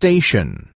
station.